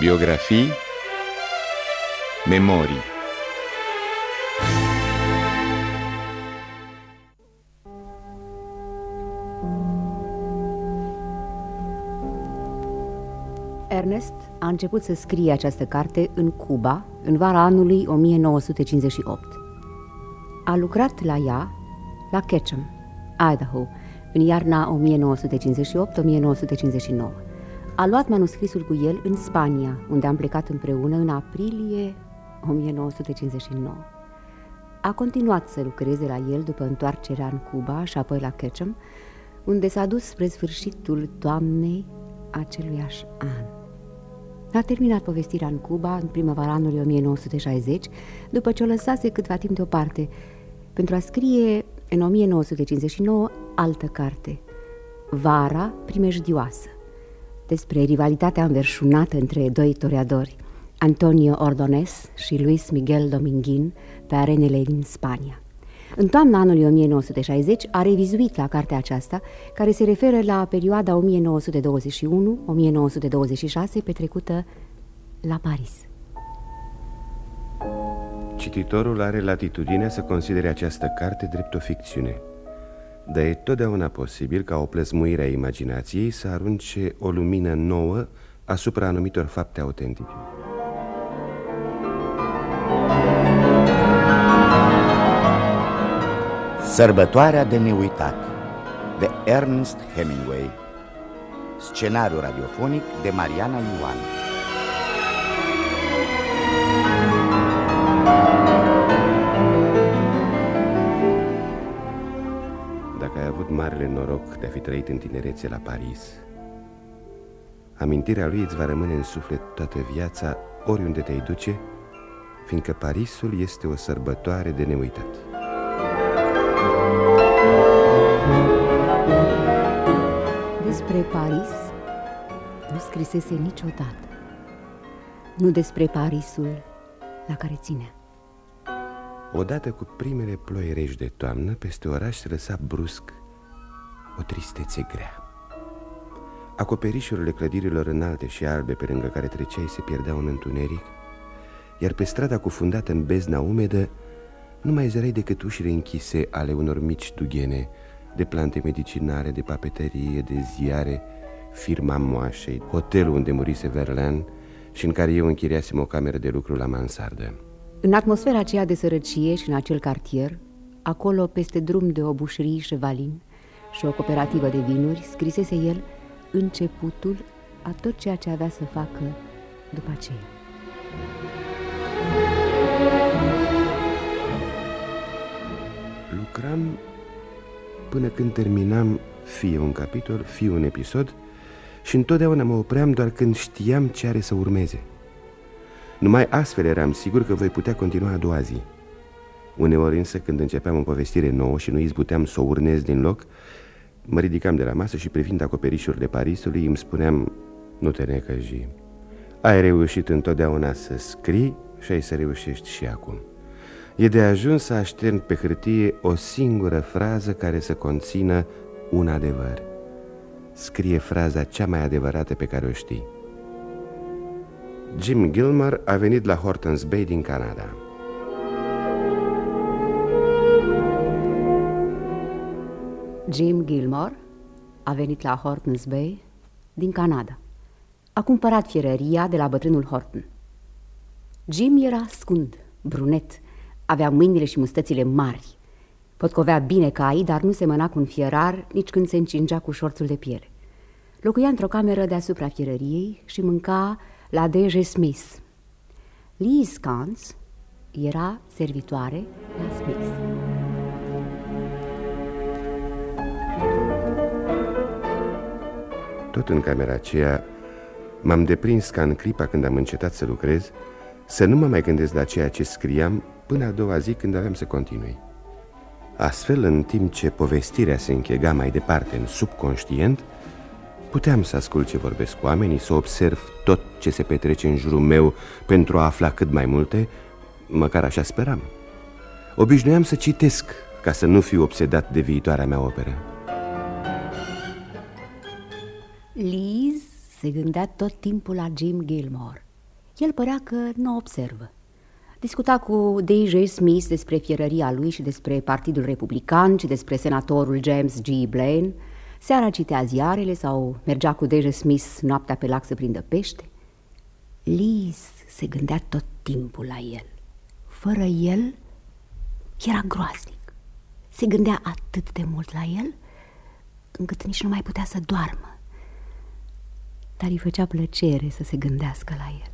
Biografii Memorii Ernest a început să scrie această carte în Cuba în vara anului 1958. A lucrat la ea la Ketchum, Idaho, în iarna 1958-1959. A luat manuscrisul cu el în Spania, unde am plecat împreună în aprilie 1959. A continuat să lucreze la el după întoarcerea în Cuba și apoi la Ketchum, unde s-a dus spre sfârșitul toamnei aceluiași an. A terminat povestirea în Cuba în primăvara anului 1960, după ce o lăsase câtva timp deoparte, pentru a scrie în 1959 altă carte, Vara primejdioasă despre rivalitatea înverșunată între doi toreadori, Antonio Ordonez și Luis Miguel Dominguin, pe arenele din Spania. În toamna anului 1960 a revizuit la cartea aceasta, care se referă la perioada 1921-1926 petrecută la Paris. Cititorul are latitudinea să considere această carte drept o ficțiune – dar e totdeauna posibil ca o plăzmuire a imaginației să arunce o lumină nouă asupra anumitor fapte autentice. Sărbătoarea de neuitat de Ernest Hemingway Scenariu radiofonic de Mariana Ioan marele noroc de a fi trăit în tinerețe la Paris. Amintirea lui îți va rămâne în suflet toată viața, oriunde te-ai duce, fiindcă Parisul este o sărbătoare de neuitat. Despre Paris nu scrisese niciodată. Nu despre Parisul la care ține. Odată cu primele ploi reci de toamnă, peste oraș se lăsa brusc o tristețe grea. Acoperișurile clădirilor înalte și albe pe lângă care treceai se pierdeau în întuneric, iar pe strada cufundată în bezna umedă nu mai zăreai decât ușile închise ale unor mici dughene de plante medicinare, de papeterie, de ziare, firma moașei, hotelul unde murise Verlaine și în care eu închiriasem o cameră de lucru la mansardă. În atmosfera aceea de sărăcie și în acel cartier, acolo, peste drum de obușrii și valin, și o cooperativă de vinuri, scrisese el începutul a tot ceea ce avea să facă după aceea. Lucram până când terminam fie un capitol, fie un episod și întotdeauna mă opream doar când știam ce are să urmeze. Numai astfel eram sigur că voi putea continua a doua zi. Uneori însă, când începeam o povestire nouă și nu izbuteam să o urnez din loc, Mă ridicam de la masă și privind acoperișurile Parisului îmi spuneam Nu te necăji. Ai reușit întotdeauna să scrii și ai să reușești și acum. E de ajuns să aștern pe hârtie o singură frază care să conțină un adevăr. Scrie fraza cea mai adevărată pe care o știi. Jim Gilmore a venit la Hortons Bay din Canada Jim Gilmore a venit la Hortons Bay din Canada. A cumpărat fierăria de la bătrânul Horton. Jim era scund, brunet, avea mâinile și mustățile mari. Potcovea bine cai, dar nu semăna cu un fierar nici când se încingea cu șorțul de piele. Locuia într-o cameră deasupra fierăriei și mânca la D.J. Smith. Liz Cans era servitoare la Smith. Tot în camera aceea m-am deprins ca în clipa când am încetat să lucrez Să nu mă mai gândesc la ceea ce scriam până a doua zi când aveam să continui Astfel, în timp ce povestirea se închega mai departe în subconștient Puteam să ascult ce vorbesc cu oamenii, să observ tot ce se petrece în jurul meu pentru a afla cât mai multe, măcar așa speram. Obișnuiam să citesc ca să nu fiu obsedat de viitoarea mea operă. Liz se gândea tot timpul la Jim Gilmore. El părea că nu observă. Discuta cu D.J. Smith despre fierăria lui și despre Partidul Republican și despre senatorul James G. Blaine. Seara citea ziarele sau mergea cu D.J. Smith noaptea pe lac să prindă pește. Liz se gândea tot timpul la el. Fără el era groaznic. Se gândea atât de mult la el încât nici nu mai putea să doarmă. Dar îi făcea plăcere să se gândească la el.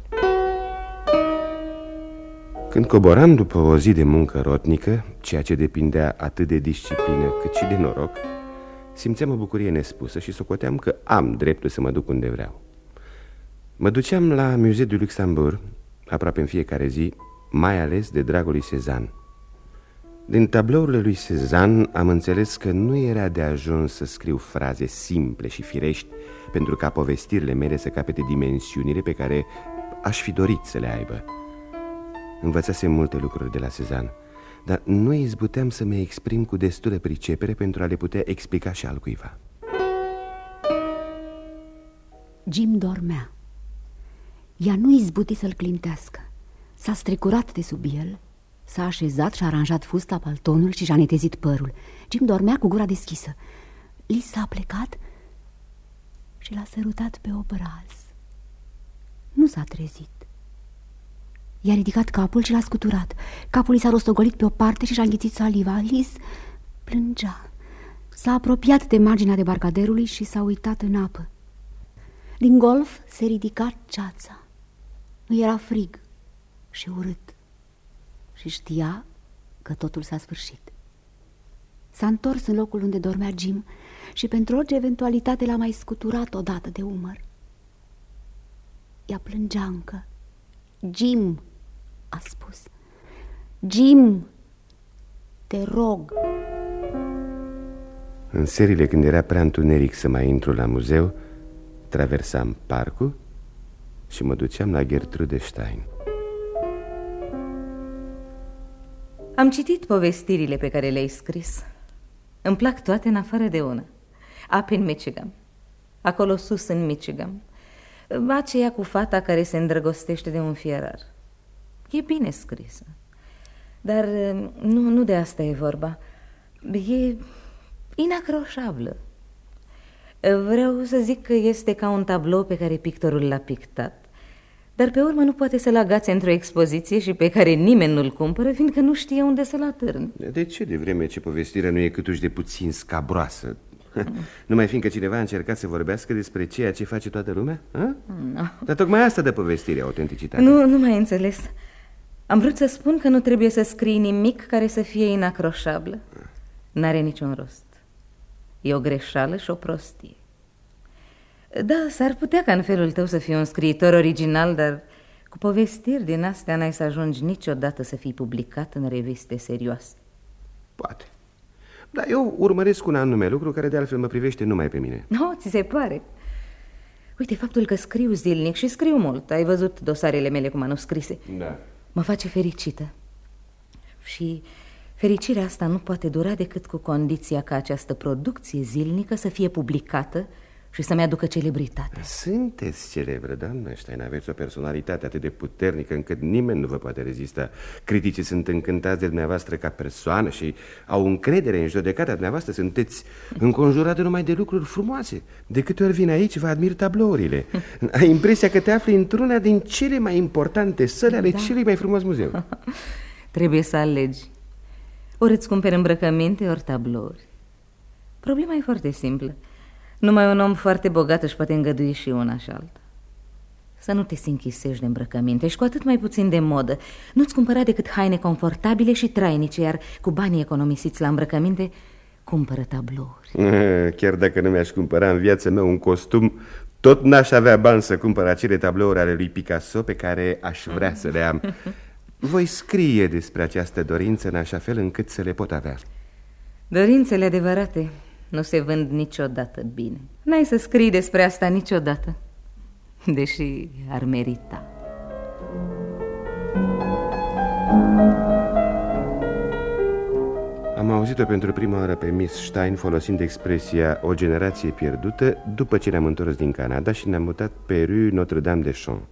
Când coboram după o zi de muncă rotnică, ceea ce depindea atât de disciplină cât și de noroc, simțeam o bucurie nespusă și socoteam că am dreptul să mă duc unde vreau. Mă duceam la Muzeul du Luxembourg, aproape în fiecare zi, mai ales de dragul lui Cezanne. Din tablourile lui Cezanne am înțeles că nu era de ajuns să scriu fraze simple și firești pentru ca povestirile mele să capete dimensiunile pe care aș fi dorit să le aibă. Învățasem multe lucruri de la Cezanne, dar nu izbuteam să mă exprim cu destulă pricepere pentru a le putea explica și al cuiva. Jim dormea. Ea nu izbuti să-l clintească. S-a strecurat de sub el, s-a așezat și-a aranjat fusta, paltonul și și-a netezit părul. Jim dormea cu gura deschisă. Liz s-a plecat și l-a sărutat pe obraz. Nu s-a trezit. I-a ridicat capul și l-a scuturat. Capul i s-a rostogolit pe o parte și și-a înghițit saliva. Liz plângea. S-a apropiat de marginea debarcaderului și s-a uitat în apă. Din golf se ridica ceața. Nu era frig și urât. Și știa că totul s-a sfârșit. S-a întors în locul unde dormea Jim și pentru orice eventualitate l-a mai scuturat odată de umăr. Ea plângea încă. Jim, a spus. Jim, te rog. În serile când era prea întuneric să mai intru la muzeu, traversam parcul și mă duceam la Gertrude Stein. Am citit povestirile pe care le-ai scris. Îmi plac toate în afară de una. Up in Michigan. Acolo sus în Michigan. Aceea cu fata care se îndrăgostește de un fierar. E bine scrisă. Dar nu, nu de asta e vorba. E inacroșabilă. Vreau să zic că este ca un tablou pe care pictorul l-a pictat, dar pe urmă nu poate să-l agațe într-o expoziție și pe care nimeni nu-l cumpără, fiindcă nu știe unde să-l atârne. De ce, de vreme ce povestirea nu e câtuși de puțin scabroasă? Numai fiindcă cineva a încercat să vorbească despre ceea ce face toată lumea? No. Dar tocmai asta de povestire, autenticitate. Nu, nu mai înțeles. Am vrut să spun că nu trebuie să scrii nimic care să fie inacroșabilă. N-are niciun rost. E o greșeală și o prostie. Da, s-ar putea ca în felul tău să fii un scriitor original, dar cu povestiri din astea n-ai să ajungi niciodată să fii publicat în reviste serioase. Poate. Dar eu urmăresc un anume lucru care de altfel mă privește numai pe mine. Nu, ți se pare? Uite, faptul că scriu zilnic și scriu mult. Ai văzut dosarele mele cu manuscrise. Da. Mă face fericită. Și fericirea asta nu poate dura decât cu condiția ca această producție zilnică să fie publicată și să-mi aducă celebritate. Sunteți celebră, doamnă Stein, aveți o personalitate atât de puternică încât nimeni nu vă poate rezista. Criticii sunt încântați de dumneavoastră ca persoană și au încredere în judecata dumneavoastră. Sunteți înconjurată numai de lucruri frumoase. De câte ori vin aici, vă admir tablourile. Ai impresia că te afli într-una din cele mai importante săli ale da. celui mai frumos muzeu. Trebuie să alegi. Ori îți cumperi îmbrăcăminte, ori tablouri. Problema e foarte simplă. Numai un om foarte bogat își poate îngădui și una și alta. Să nu te sinchisești de îmbrăcăminte și cu atât mai puțin de modă. Nu-ți cumpăra decât haine confortabile și trainice, iar cu banii economisiți la îmbrăcăminte, cumpără tablouri. Chiar dacă nu mi-aș cumpăra în viața mea un costum, tot n-aș avea bani să cumpăr acele tablouri ale lui Picasso pe care aș vrea să le am. Voi scrie despre această dorință în așa fel încât să le pot avea. Dorințele adevărate nu se vând niciodată bine. N-ai să scrii despre asta niciodată, deși ar merita. Am auzit-o pentru prima oară pe Miss Stein folosind expresia o generație pierdută după ce ne-am întors din Canada și ne-am mutat pe rue Notre-Dame de Champs.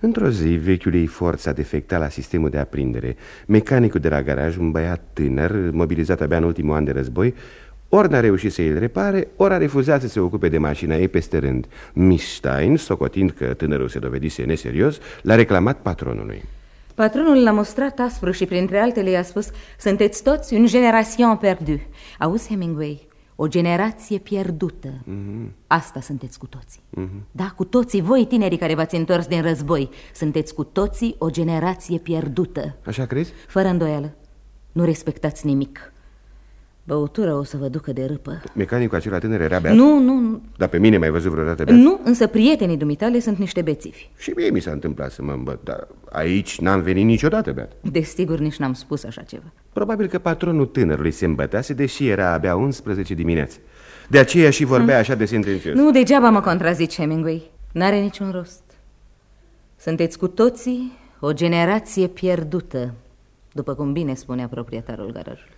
Într-o zi, vechiul ei forță a defectat la sistemul de aprindere. Mecanicul de la garaj, un băiat tânăr, mobilizat abia în ultimul an de război, ori n-a reușit să îl repare, ori a refuzat să se ocupe de mașina ei peste rând. Miss Stein, socotind că tânărul se dovedise neserios, l-a reclamat patronului. Patronul l-a mostrat aspru și printre altele i-a spus Sunteți toți un generațion perdu Auzi, Hemingway, o generație pierdută mm -hmm. Asta sunteți cu toții mm -hmm. Da, cu toții, voi tinerii care v-ați întors din război Sunteți cu toții o generație pierdută Așa crezi? Fără îndoială Nu respectați nimic Băutura o să vă ducă de râpă. Mecanicul acela tânăr era beat? Nu, nu, nu. Dar pe mine mai văzut vreodată beat? Nu, însă prietenii dumitale sunt niște bețivi. Și mie mi s-a întâmplat să mă îmbăt Dar aici n-am venit niciodată beat. Desigur, nici n-am spus așa ceva. Probabil că patronul tânărului se îmbătase Deși era abia 11 dimineață De aceea și vorbea așa de sentențios Nu, degeaba mă contrazici, Hemingway. N-are niciun rost. Sunteți cu toții o generație pierdută După cum bine spunea proprietarul garajului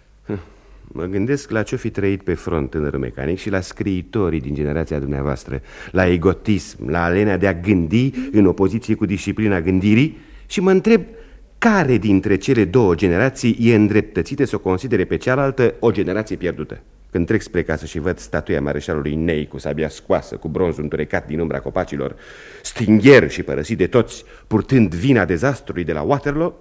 Mă gândesc la ce-o fi trăit pe front tânărul mecanic și la scriitorii din generația dumneavoastră, la egotism, la alenea de a gândi în opoziție cu disciplina gândirii și mă întreb care dintre cele două generații e îndreptățită să o considere pe cealaltă o generație pierdută. Când trec spre casă și văd statuia mareșalului Ney cu sabia scoasă, cu bronzul înturecat din umbra copacilor, stingher și părăsit de toți, purtând vina dezastrului de la Waterloo,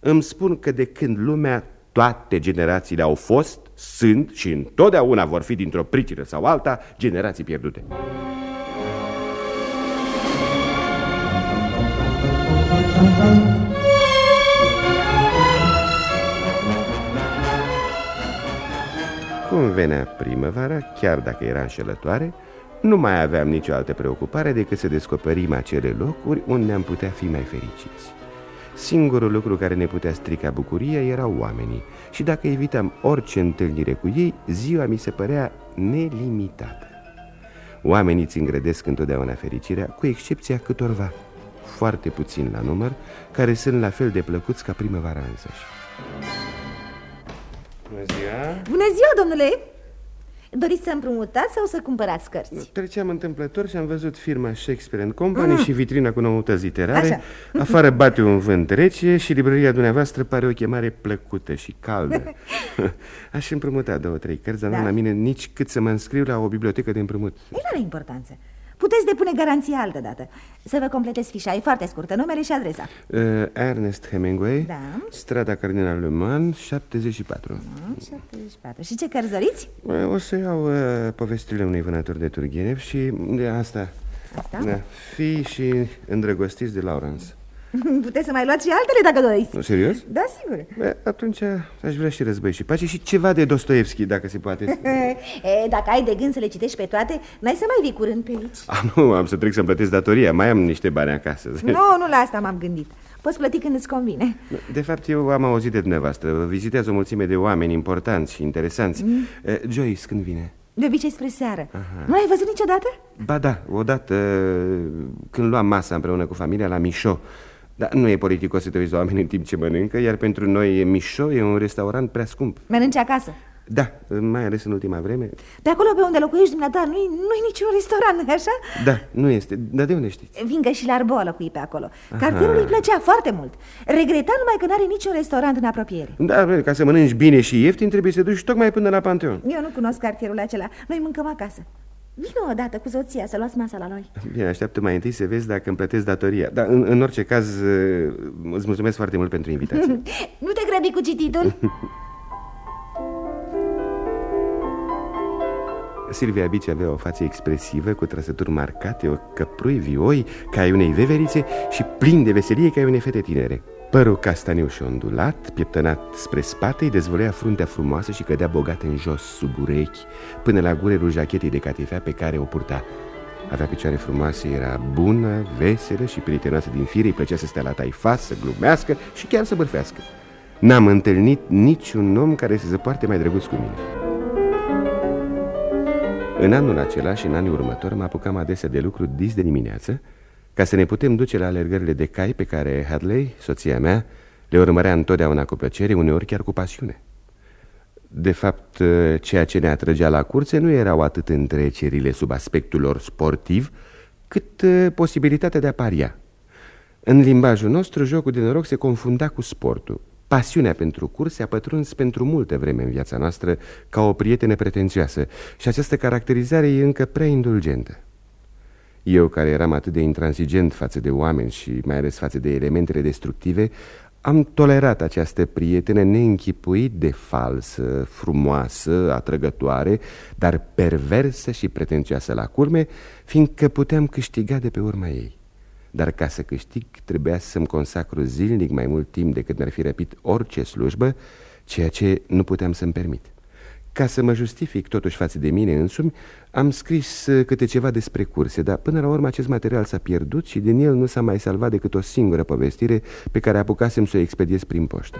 îmi spun că de când lumea toate generațiile au fost, sunt și întotdeauna vor fi dintr-o pricină sau alta generații pierdute. Cum venea primăvara, chiar dacă era înșelătoare, nu mai aveam nicio altă preocupare decât să descoperim acele locuri unde ne-am putea fi mai fericiți. Singurul lucru care ne putea strica bucuria erau oamenii și dacă evitam orice întâlnire cu ei, ziua mi se părea nelimitată. Oamenii ți îngrădesc întotdeauna fericirea, cu excepția câtorva, foarte puțin la număr, care sunt la fel de plăcuți ca primăvara însăși. Bună ziua! Bună ziua, domnule! Doriți să împrumutați sau să cumpărați cărți? Treceam întâmplător și am văzut firma Shakespeare Company mm. și vitrina cu noutăți literare. Așa. Afară bate un vânt rece și librăria dumneavoastră pare o chemare plăcută și caldă. Aș împrumuta două, trei cărți, dar da. nu la mine nici cât să mă înscriu la o bibliotecă de împrumut. Nu are importanță. Puteți depune garanția altă dată. Să vă completez fișa, e foarte scurtă, numele și adresa. Uh, Ernest Hemingway, da. strada Cardinal Le Mans, 74. Uh, 74. Și ce cărți doriți? Uh, o să iau uh, povestirile unui vânător de Turgenev și de asta. Asta? Da, fi și îndrăgostiți de Lawrence. Puteți să mai luați și altele dacă doriți. Nu, Serios? Da, sigur. Be, Atunci aș vrea și război și pace și ceva de Dostoevski, dacă se poate. E, Dacă ai de gând să le citești pe toate, n-ai să mai vii curând pe aici. Ah, Nu, am să trec să-mi plătesc datoria, mai am niște bani acasă. Nu, nu la asta m-am gândit. Poți plăti când îți convine. De fapt, eu am auzit de dumneavoastră. Vizitează o mulțime de oameni importanți și interesanți. Mm. Joyce, când vine? De obicei spre seară. Aha. Nu l-ai văzut niciodată? Ba da, odată când luam masa împreună cu familia la Mișo dar nu e politicos să te uiți la oameni în timp ce mănâncă Iar pentru noi Mișo e un restaurant prea scump. Mănânci acasă? Da, mai ales în ultima vreme. Pe acolo pe unde locuiești dumneata nu e niciun restaurant, nu așa? Da, nu este, dar de unde știți? Fiindcă și la Arboa locui pe acolo. Aha. Cartierul îi plăcea foarte mult. Regreta numai că n-are niciun restaurant în apropiere. Da, ca să mănânci bine și ieftin trebuie să duci tocmai până la Panteon. Eu nu cunosc cartierul acela, noi mâncăm acasă Vino odată cu soția să luați masa la noi. Bine, așteaptă mai întâi să vezi dacă îmi plătesc datoria. Dar în, în orice caz îți mulțumesc foarte mult pentru invitație. Nu te grăbi cu cititul. Silvia Bici avea o față expresivă Cu trăsături marcate, o căprui vioi Ca ai unei veverițe Și plin de veselie ca ai unei fete tinere Părul castaniuș și ondulat, pieptănat spre spate, îi dezvolea fruntea frumoasă și cădea bogat în jos, sub urechi, până la gurelul jachetei de catifea pe care o purta. Avea picioare frumoase, era bună, veselă și prietenoasă din fire, îi plăcea să stea la taifas, să glumească și chiar să bârfească. N-am întâlnit niciun om care să se poarte mai drăguț cu mine. În anul acela și în anii următori mă apucam adesea de lucru dis de dimineață, ca să ne putem duce la alergările de cai pe care Hadley, soția mea, le urmărea întotdeauna cu plăcere, uneori chiar cu pasiune. De fapt, ceea ce ne atrăgea la curse nu erau atât întrecerile sub aspectul lor sportiv, cât uh, posibilitatea de a paria. În limbajul nostru, jocul de noroc se confunda cu sportul. Pasiunea pentru curse a pătruns pentru multe vreme în viața noastră ca o prietenă pretențioasă și această caracterizare e încă prea indulgentă. Eu, care eram atât de intransigent față de oameni și mai ales față de elementele destructive, am tolerat această prietenă neînchipuit de falsă, frumoasă, atrăgătoare, dar perversă și pretențioasă la curme, fiindcă puteam câștiga de pe urma ei. Dar ca să câștig trebuia să-mi consacru zilnic mai mult timp decât mi-ar fi răpit orice slujbă, ceea ce nu puteam să-mi permit. Ca să mă justific totuși față de mine însumi, am scris uh, câte ceva despre curse, dar până la urmă acest material s-a pierdut și din el nu s-a mai salvat decât o singură povestire pe care apucasem să o expediez prin poștă.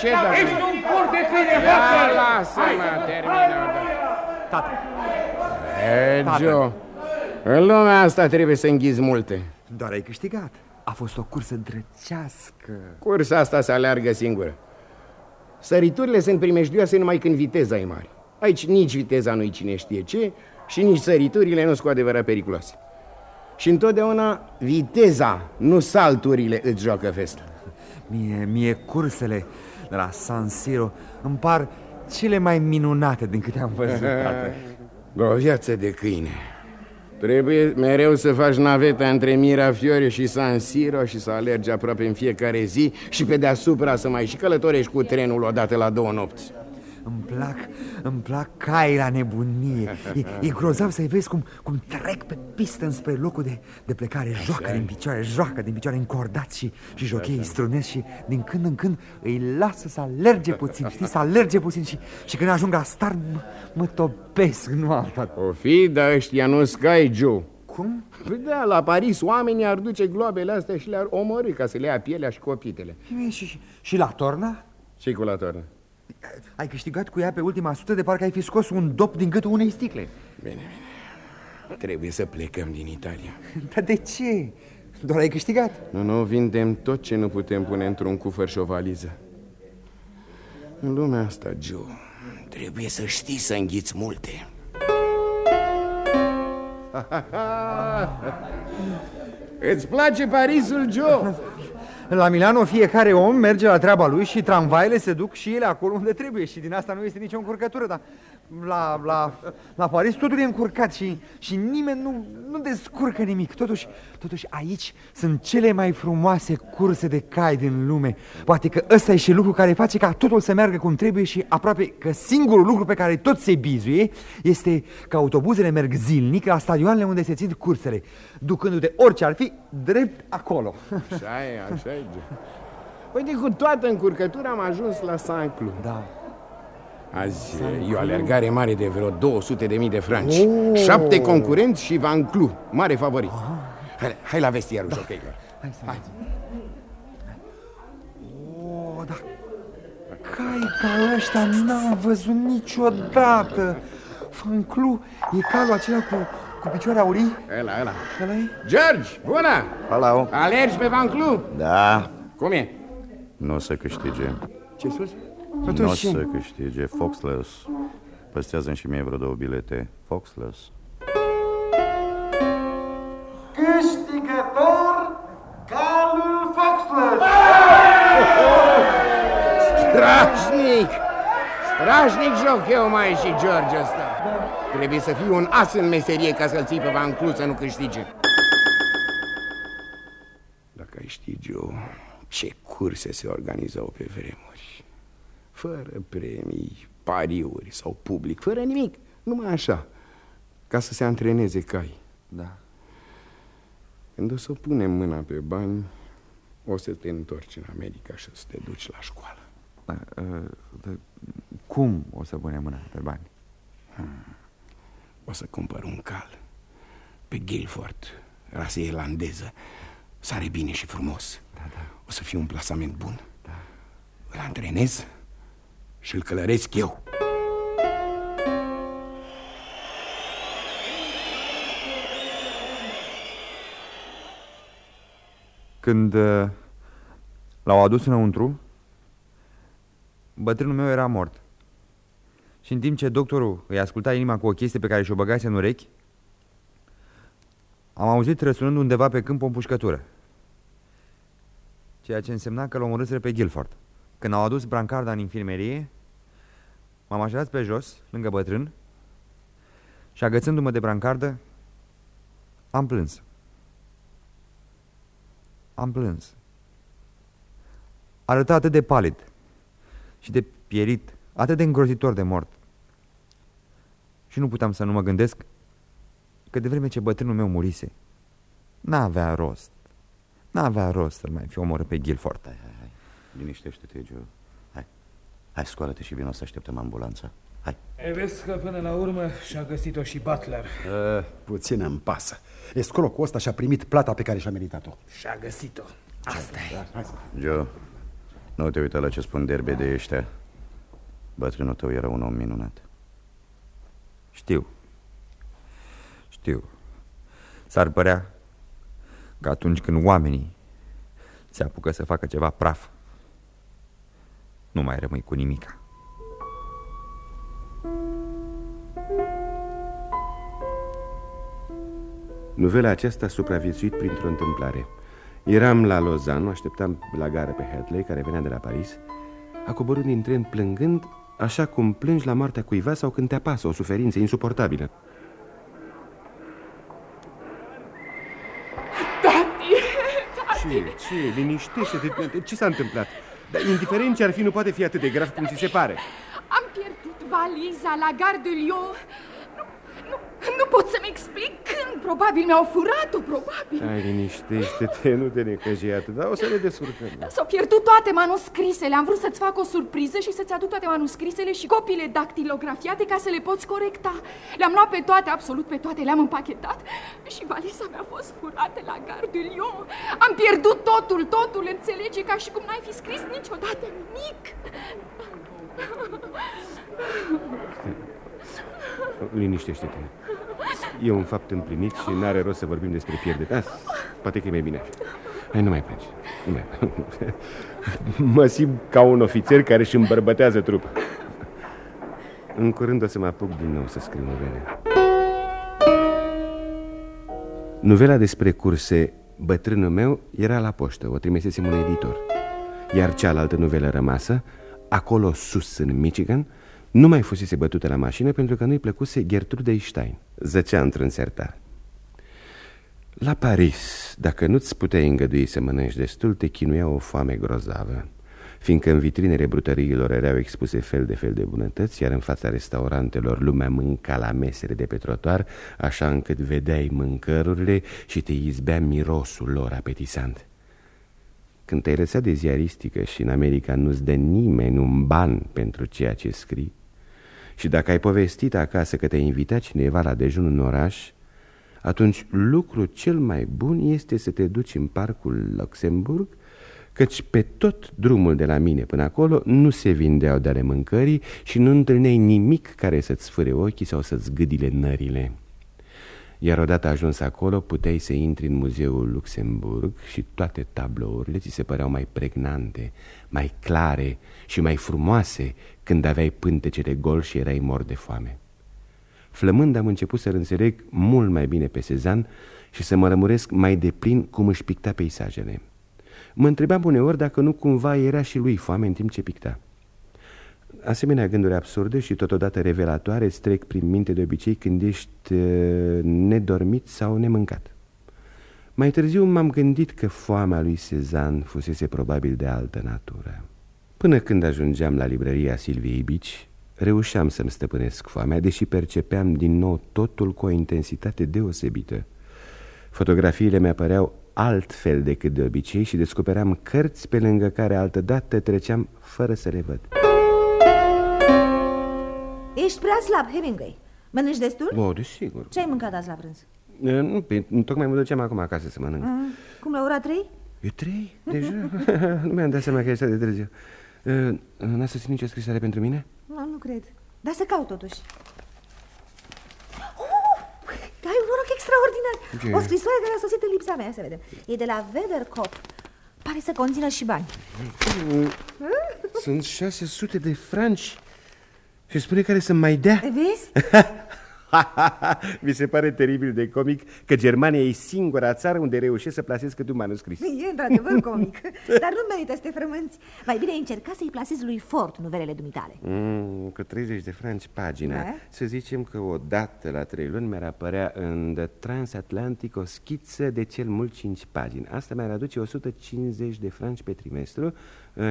ce, da? Ești un cur de câine, Ia, lasă-mă, termină. Tată. E, Joe, în lumea asta trebuie să înghizi multe. Doar ai câștigat. A fost o cursă drăcească. Cursa asta se aleargă singură. Săriturile sunt primejdioase numai când viteza e mare. Aici nici viteza nu-i cine știe ce și nici săriturile nu sunt cu adevărat periculoase. Și întotdeauna viteza, nu salturile, îți joacă festa. Mie, mie cursele de la San Siro îmi par cele mai minunate din câte am văzut, tată. O viață de câine. Trebuie mereu să faci naveta între Mirafiore și San Siro și să alergi aproape în fiecare zi și pe deasupra să mai și călătorești cu trenul odată la două nopți. Îmi plac, îmi plac cai la nebunie. E, e grozav să-i vezi cum, cum trec pe pistă înspre locul de, de plecare. Joacă din picioare, joacă din picioare încordați și, și jocheii strunesc și din când în când îi lasă să alerge puțin, știi, să alerge puțin și, și când ajung la star mă, mă topesc, nu alta. O fi, dar ăștia nu scai, Joe. Cum? Păi da, la Paris oamenii ar duce globele astea și le-ar omori ca să le ia pielea și copitele. Și, și, și la torna? ce cu la torna? Ai câștigat cu ea pe ultima sută de parcă ai fi scos un dop din gâtul unei sticle. Bine, bine. Trebuie să plecăm din Italia. Dar de ce? Doar ai câștigat? Nu, nu, vindem tot ce nu putem pune într-un cufăr și o valiză. În lumea asta, Joe, trebuie să știi să înghiți multe. Îți place Parisul, Joe? La Milano fiecare om merge la treaba lui și tramvaile se duc și ele acolo unde trebuie și din asta nu este nicio încurcătură, dar la, la, la Paris totul e încurcat și, și nimeni nu, nu descurcă nimic. Totuși, totuși aici sunt cele mai frumoase curse de cai din lume. Poate că ăsta e și lucru care face ca totul să meargă cum trebuie și aproape că singurul lucru pe care tot se bizuie este că autobuzele merg zilnic la stadioanele unde se țin cursele, ducându-te orice ar fi drept acolo. Așa e, așa e. Uite, cu toată încurcătura am ajuns la Saint-Cloud. Da. Azi e o alergare mare de vreo 200 de mii de franci. Oh. Șapte concurenți și Van Clu, mare favorit. Hai, hai la vestiarul da. jocheilor. Hai, să hai. Oh, da. Cai ca ăștia n-am văzut niciodată. Van Clu e calul acela cu, cu picioare aurii? Ăla, ăla. ăla -i? George, bună! Hello. Alergi pe Van Clu? Da, Cum e? nu o să câștige. Ce spus? Nu o să câștige. Foxless. Păstrează și mie vreo două bilete. Foxless. Câștigător, calul Foxless! Strașnic! Strașnic jocheu mai e și George ăsta. Trebuie să fii un as în meserie ca să-l ții pe Van Clu să nu câștige. Dacă ai ști, Joe, ce curse se organizau pe vremuri. Fără premii, pariuri sau public, fără nimic, numai așa, ca să se antreneze cai. Da. Când o să punem mâna pe bani, o să te întorci în America și o să te duci la școală. Da, uh, da, cum o să punem mâna pe bani? O să cumpăr un cal pe Guilford, rasă irlandeză. Sare bine și frumos. Da, da. O să fie un plasament bun. Da. Îl antrenez și îl călăresc eu. Când uh, l-au adus înăuntru, bătrânul meu era mort. Și în timp ce doctorul îi asculta inima cu o chestie pe care și-o băgase în urechi, am auzit răsunând undeva pe câmp o împușcătură. Ceea ce însemna că l-omorâsă pe Guilford. Când au adus brancarda în infirmerie, m-am așezat pe jos, lângă bătrân, și agățându-mă de brancardă, am plâns. Am plâns. Arăta atât de palid și de pierit, atât de îngrozitor de mort. Și nu puteam să nu mă gândesc că de vreme ce bătrânul meu murise, n-avea rost. N-avea rost să mai fi omorât pe Guilford. Hai, hai, hai. Liniștește-te, Joe. Hai. Hai, scoală-te și vină să așteptăm ambulanța. Hai. E, vezi că până la urmă și-a găsit-o și Butler. Uh, puțin îmi pasă. Escrocul ăsta și-a primit plata pe care și-a meritat-o. Și-a găsit-o. Asta e. Da, hai să... Joe, nu te uita la ce spun derbe de ăștia. Bătrânul tău era un om minunat. Știu. Știu. S-ar părea că atunci când oamenii se apucă să facă ceva praf, nu mai rămâi cu nimica. Novela aceasta a supraviețuit printr-o întâmplare. Eram la Lozano, așteptam la gară pe Hadley, care venea de la Paris. A coborât din tren plângând, așa cum plângi la moartea cuiva sau când te apasă o suferință insuportabilă. Ce? Ce? Liniștește-te. Ce s-a întâmplat? Dar indiferent ce ar fi, nu poate fi atât de grav cum ți se pare. Am pierdut valiza la Gare de Lyon. Nu, nu, nu pot să-mi explic când. Probabil mi-au furat-o, probabil. Hai, liniștește-te, nu te necăji atât, dar o să ne descurcăm. S-au pierdut toate manuscrisele. Am vrut să-ți fac o surpriză și să-ți aduc toate manuscrisele și copiile dactilografiate ca să le poți corecta. Le-am luat pe toate, absolut pe toate, le-am împachetat și valiza mea a fost furată la Gare de Lyon. Am pierdut totul, totul, înțelege, ca și cum n-ai fi scris niciodată nimic. Liniștește-te. E un fapt împlinit și n-are rost să vorbim despre pierdere. Da, poate că e mai bine așa. Hai, nu mai plângi. Nu mai... mă simt ca un ofițer care își îmbărbătează trupa. În curând o să mă apuc din nou să scriu novele. Novela despre curse Bătrânul meu era la poștă, o trimisesem un editor. Iar cealaltă novelă rămasă, acolo sus în Michigan, nu mai fusese bătută la mașină pentru că nu-i plăcuse Gertrude Stein. Zăcea într-un sertar. La Paris, dacă nu-ți puteai îngădui să mănânci destul, te chinuia o foame grozavă. Fiindcă în vitrinele brutăriilor erau expuse fel de fel de bunătăți, iar în fața restaurantelor lumea mânca la mesele de pe trotuar, așa încât vedeai mâncărurile și te izbea mirosul lor apetisant. Când te-ai lăsat de ziaristică și în America nu-ți dă nimeni un ban pentru ceea ce scrii, și dacă ai povestit acasă că te-ai invitat cineva la dejun în oraș, atunci lucru cel mai bun este să te duci în parcul Luxemburg, căci pe tot drumul de la mine până acolo nu se vindeau de ale mâncării și nu întâlneai nimic care să-ți sfâre ochii sau să-ți gâdile nările. Iar odată ajuns acolo, puteai să intri în muzeul Luxemburg și toate tablourile ți se păreau mai pregnante, mai clare și mai frumoase când aveai pântecele gol și erai mor de foame. Flămând am început să-l înțeleg mult mai bine pe Sezan și să mă rămuresc mai deplin cum își picta peisajele. Mă întrebam uneori dacă nu cumva era și lui foame în timp ce picta. Asemenea gânduri absurde și totodată revelatoare îți trec prin minte de obicei când ești uh, nedormit sau nemâncat. Mai târziu m-am gândit că foamea lui Sezan fusese probabil de altă natură. Până când ajungeam la librăria Silviei Bici, reușeam să-mi stăpânesc foamea, deși percepeam din nou totul cu o intensitate deosebită. Fotografiile mi-apăreau altfel decât de obicei și descopeream cărți pe lângă care altădată treceam fără să le văd. Ești prea slab, Hemingway. Mănânci destul? Bă, desigur. Ce ai mâncat azi la prânz? E, Nu, pe, tocmai mă duceam acum acasă să mănânc. Mm. Cum la ora 3? E trei? Deja? nu mi-am dat seama că este de târziu. E, N-a sosit nicio scrisoare pentru mine? Nu, nu cred. Dar să caut totuși. Oh, ai un noroc extraordinar. Ce? O scrisoare care a sosit în lipsa mea, să vedem. E de la Vederkop. Pare să conțină și bani. Sunt 600 de franci și spune care să mai dea. Vezi? Mi se pare teribil de comic că Germania e singura țară unde reușesc să plasez câte un manuscris. E într-adevăr comic, dar nu merită să te frămânți. Mai bine încerca să-i plasezi lui Ford nuvelele dumitale. Mm, cu 30 de franci pagina. Da. Să zicem că o dată la trei luni mi-ar apărea în The Transatlantic o schiță de cel mult 5 pagini. Asta mi-ar aduce 150 de franci pe trimestru,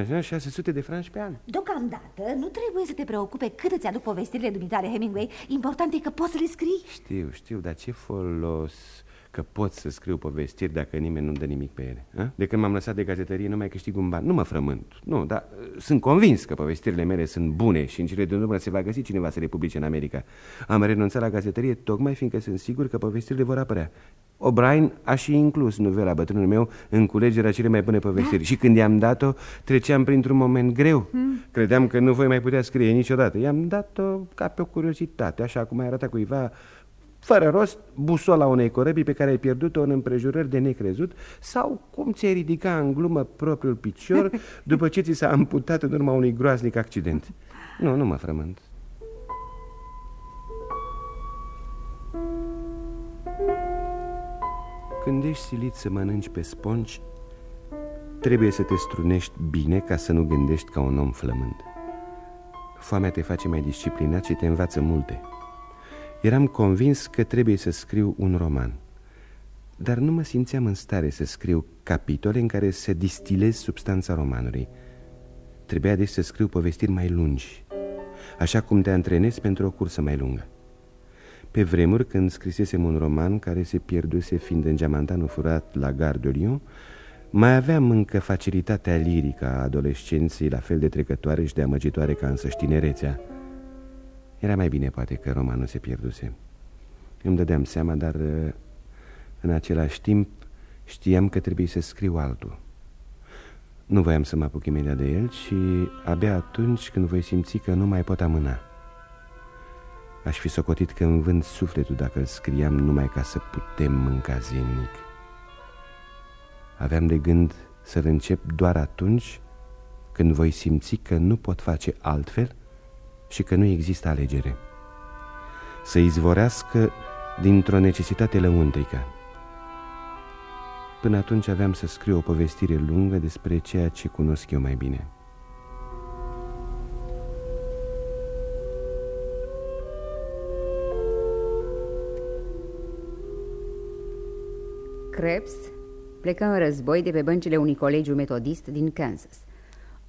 așa 600 de franci pe an. Deocamdată nu trebuie să te preocupe cât îți aduc povestirile dumitale, Hemingway. Important e că poți să le scrii. Știu, știu, dar ce folos că pot să scriu povestiri dacă nimeni nu-mi dă nimic pe ele? A? De când m-am lăsat de gazetărie nu mai câștig un ban. Nu mă frământ, nu, dar uh, sunt convins că povestirile mele sunt bune și în cele din urmă se va găsi cineva să le publice în America. Am renunțat la gazetărie tocmai fiindcă sunt sigur că povestirile vor apărea. O'Brien a și inclus novela bătrânul meu în culegerea cele mai bune povestiri și când i-am dat-o, treceam printr-un moment greu. Credeam că nu voi mai putea scrie niciodată. I-am dat-o ca pe o curiozitate, așa cum ai arătat cuiva fără rost, busola unei corăbii pe care ai pierdut-o în împrejurări de necrezut sau cum ți-ai ridica în glumă propriul picior după ce ți s-a amputat în urma unui groaznic accident. Nu, nu mă frământ. Când ești silit să mănânci pe sponci, trebuie să te strunești bine ca să nu gândești ca un om flămând. Foamea te face mai disciplinat și te învață multe. Eram convins că trebuie să scriu un roman, dar nu mă simțeam în stare să scriu capitole în care să distilez substanța romanului. Trebuia deci să scriu povestiri mai lungi, așa cum te antrenezi pentru o cursă mai lungă. Pe vremuri, când scrisesem un roman care se pierduse fiind în geamantanul furat la Gare de Lyon, mai aveam încă facilitatea lirică a adolescenței, la fel de trecătoare și de amăgitoare ca însăși tinerețea. Era mai bine, poate, că romanul se pierduse. Îmi dădeam seama, dar uh, în același timp știam că trebuie să scriu altul. Nu voiam să mă apuc imediat de el, ci abia atunci când voi simți că nu mai pot amâna. Aș fi socotit că îmi vând sufletul dacă îl scriam numai ca să putem mânca zilnic. Aveam de gând să-l încep doar atunci când voi simți că nu pot face altfel și că nu există alegere. Să izvorească dintr-o necesitate lăuntrică. Până atunci aveam să scriu o povestire lungă despre ceea ce cunosc eu mai bine. Krebs plecă în război de pe băncile unui colegiu metodist din Kansas.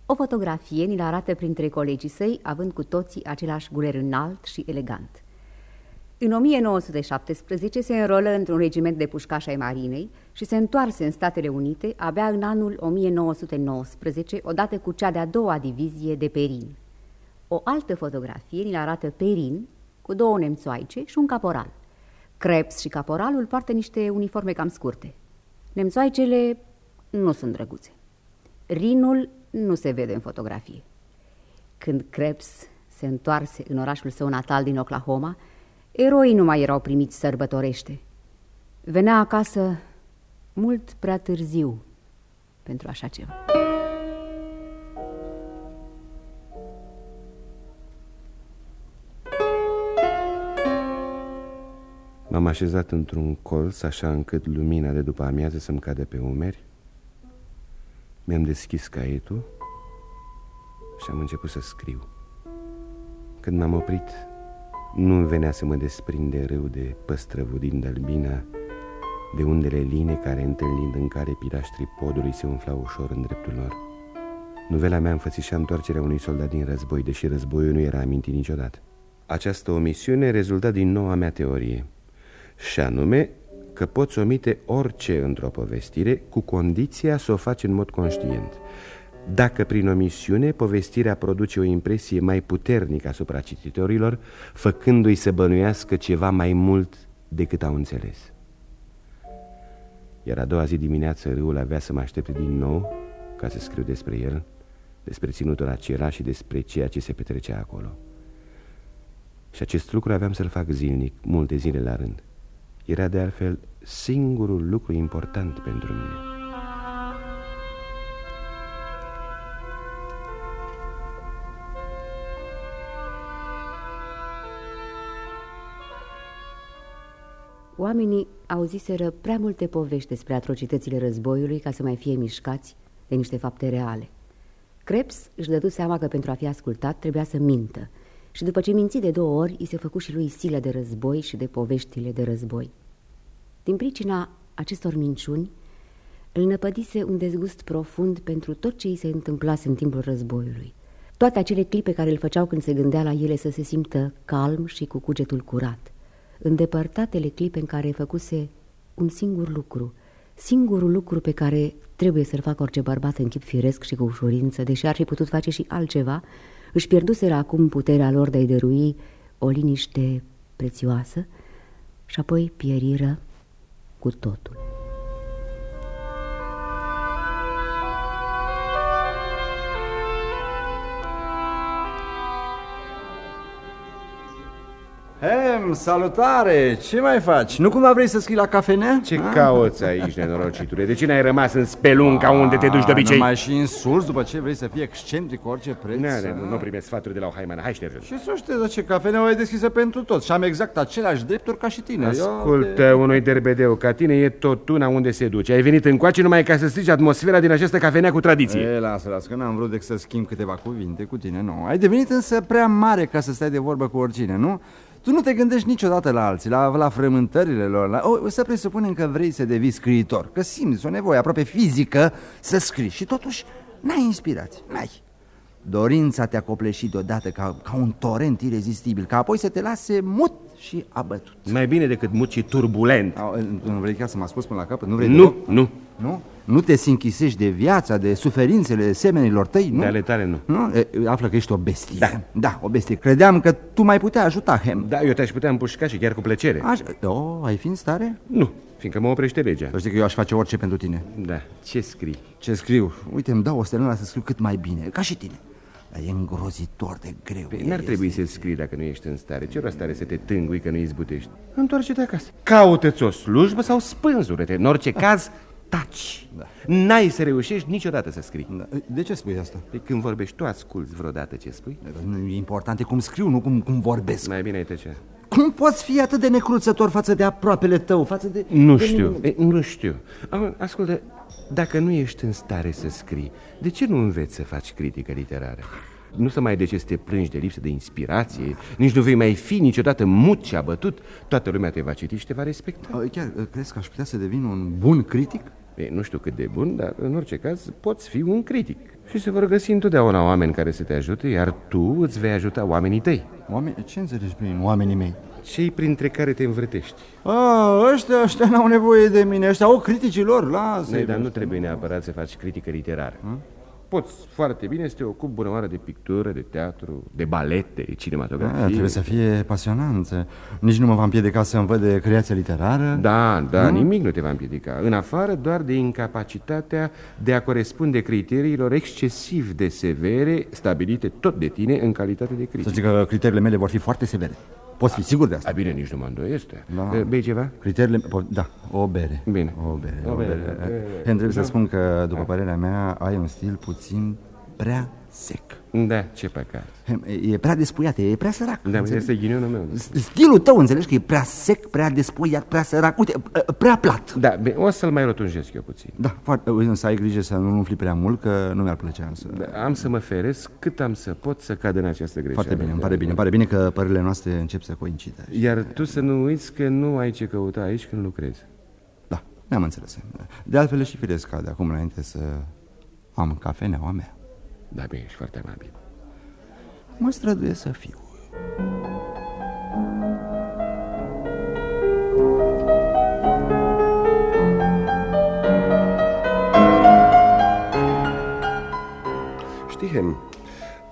O fotografie ni-l arată printre colegii săi, având cu toții același guler înalt și elegant. În 1917 se înrolă într-un regiment de pușcași ai marinei și se întoarse în Statele Unite abia în anul 1919, odată cu cea de-a doua divizie de Perin. O altă fotografie ni-l arată Perin cu două nemțoaice și un caporal. Krebs și caporalul poartă niște uniforme cam scurte. Nemțoaicele nu sunt drăguțe. Rinul nu se vede în fotografie. Când Krebs se întoarse în orașul său natal din Oklahoma, eroii nu mai erau primiți sărbătorește. Venea acasă mult prea târziu pentru așa ceva. M-am așezat într-un colț, așa încât lumina de după amiază să-mi cadă pe umeri. Mi-am deschis caietul și am început să scriu. Când m-am oprit, nu-mi venea să mă desprind de râu de păstrăvudind albina, de undele line care, întâlnind în care piraștrii podului, se umflau ușor în dreptul lor. Novela mea înfățișa întoarcerea unui soldat din război, deși războiul nu era amintit niciodată. Această omisiune rezulta din noua mea teorie, și anume că poți omite orice într-o povestire cu condiția să o faci în mod conștient. Dacă prin omisiune povestirea produce o impresie mai puternică asupra cititorilor, făcându-i să bănuiască ceva mai mult decât au înțeles. Iar a doua zi dimineață râul avea să mă aștepte din nou ca să scriu despre el, despre ținutul acela și despre ceea ce se petrecea acolo. Și acest lucru aveam să-l fac zilnic, multe zile la rând. Era de altfel singurul lucru important pentru mine. Oamenii auziseră prea multe povești despre atrocitățile războiului ca să mai fie mișcați de niște fapte reale. Krebs își dădu seama că pentru a fi ascultat trebuia să mintă și după ce minți de două ori, îi se făcu și lui silă de război și de poveștile de război. Din pricina acestor minciuni, îl năpădise un dezgust profund pentru tot ce îi se întâmplase în timpul războiului. Toate acele clipe care îl făceau când se gândea la ele să se simtă calm și cu cugetul curat. Îndepărtatele clipe în care făcuse un singur lucru, singurul lucru pe care trebuie să-l facă orice bărbat în chip firesc și cu ușurință, deși ar fi putut face și altceva, își pierduseră acum puterea lor de a-i dărui o liniște prețioasă și apoi pieriră cu totul. Hem, salutare! Ce mai faci? Nu cumva vrei să scrii la cafenea? Ce A? cauți aici, nenorocitule? De ce n-ai rămas în spelunca unde te duci de obicei? Nu mai și insulți după ce vrei să fii excentric cu orice preț? Nu, nu, nu primesc sfaturi de la o haimana. Hai, șterge Și să știi, ce cafenea e deschisă pentru toți și am exact aceleași drepturi ca și tine. Ascultă, Eu unui derbedeu, ca tine e tot una unde se duce. Ai venit încoace numai ca să strici atmosfera din această cafenea cu tradiție. E, lasă, lasă, că n-am vrut decât să schimb câteva cuvinte cu tine, nu. Ai devenit însă prea mare ca să stai de vorbă cu oricine, nu? Tu nu te gândești niciodată la alții, la, la frământările lor la... O, Să presupunem că vrei să devii scriitor Că simți o nevoie aproape fizică să scrii. Și totuși n-ai inspirație, n-ai. Dorința te-a copleșit deodată ca, ca un torent irezistibil Ca apoi să te lase mut și abătut. Mai bine decât mut și turbulent. A, Nu vrei chiar să mă ascult până la capăt? Nu, vrei nu, nu. Nu? Nu te sinchisești de viața, de suferințele semenilor tăi, nu? De ale tale, nu. nu? E, află că ești o bestie. Da. Da, o bestie. Credeam că tu mai putea ajuta, Hem. Da, eu te-aș putea împușca și chiar cu plăcere. Aș... Oh, ai fi în stare? Nu, fiindcă mă oprește legea. Să știi că eu aș face orice pentru tine. Da, ce scrii? Ce scriu? Uite, îmi dau o stelână să scriu cât mai bine, ca și tine. Dar e îngrozitor de greu. Păi, n-ar trebui să scrii dacă nu ești în stare. Ce rost are să te tângui că nu izbutești? Întoarce-te acasă. Caută-ți o slujbă sau spânzură-te. În orice caz, taci. Da. N-ai să reușești niciodată să scrii. Da. De ce spui asta? Păi când vorbești, tu asculți vreodată ce spui? Nu e important, e cum scriu, nu cum, cum vorbesc. Mai bine ai ce. Cum poți fi atât de necruțător față de aproapele tău, față de... Nu de știu, e, nu știu. Ascultă, dacă nu ești în stare să scrii, de ce nu înveți să faci critică literară? Nu să mai de ce să te plângi de lipsă de inspirație Nici nu vei mai fi niciodată mut și abătut Toată lumea te va citi și te va respecta Chiar crezi că aș putea să devin un bun critic? E, nu știu cât de bun, dar în orice caz poți fi un critic Și se vor găsi întotdeauna oameni care să te ajute Iar tu îți vei ajuta oamenii tăi Oameni? Ce înțelegi prin oamenii mei? Cei printre care te învârtești A, ăștia, ăștia n-au nevoie de mine, ăștia au criticii lor, lasă Dar nu trebuie neapărat să faci critică literară hmm? Poți foarte bine să te ocupi bună oară de pictură, de teatru, de balet, de cinematografie. A, trebuie să fie pasionant. Nici nu mă va împiedica să-mi văd de creație literară. Da, da, nu? nimic nu te va împiedica. În afară doar de incapacitatea de a corespunde criteriilor excesiv de severe stabilite tot de tine în calitate de critic. Să zic că criteriile mele vor fi foarte severe. Poți fi sigur de asta? A, bine, nici nu mă îndoiesc. Da. Bei ceva? Criteriile... Da, o bere. Bine. O bere. O bere. O bere. Trebuie să spun că, după părerea mea, ai un stil puțin prea sec. Da, ce păcat. E prea despuiat, e prea sărac. Da, este ghinionul meu. Stilul tău, înțelegi că e prea sec, prea despuiat, prea sărac. Uite, prea plat. Da, bine, o să-l mai rotunjesc eu puțin. Da, foarte, însă ai grijă să nu umfli prea mult, că nu mi-ar plăcea însă. Da, am să mă feresc cât am să pot să cad în această greșeală. Foarte bine, îmi pare bine, îmi pare bine că părerile noastre încep să coincidă. Iar tu să nu uiți că nu ai ce căuta aici când lucrezi. Da, ne-am înțeles. De altfel și firesc ca de acum înainte să am cafeneaua mea. Da, bine, ești foarte amabil. Mă străduiesc să fiu. Știi, Hem,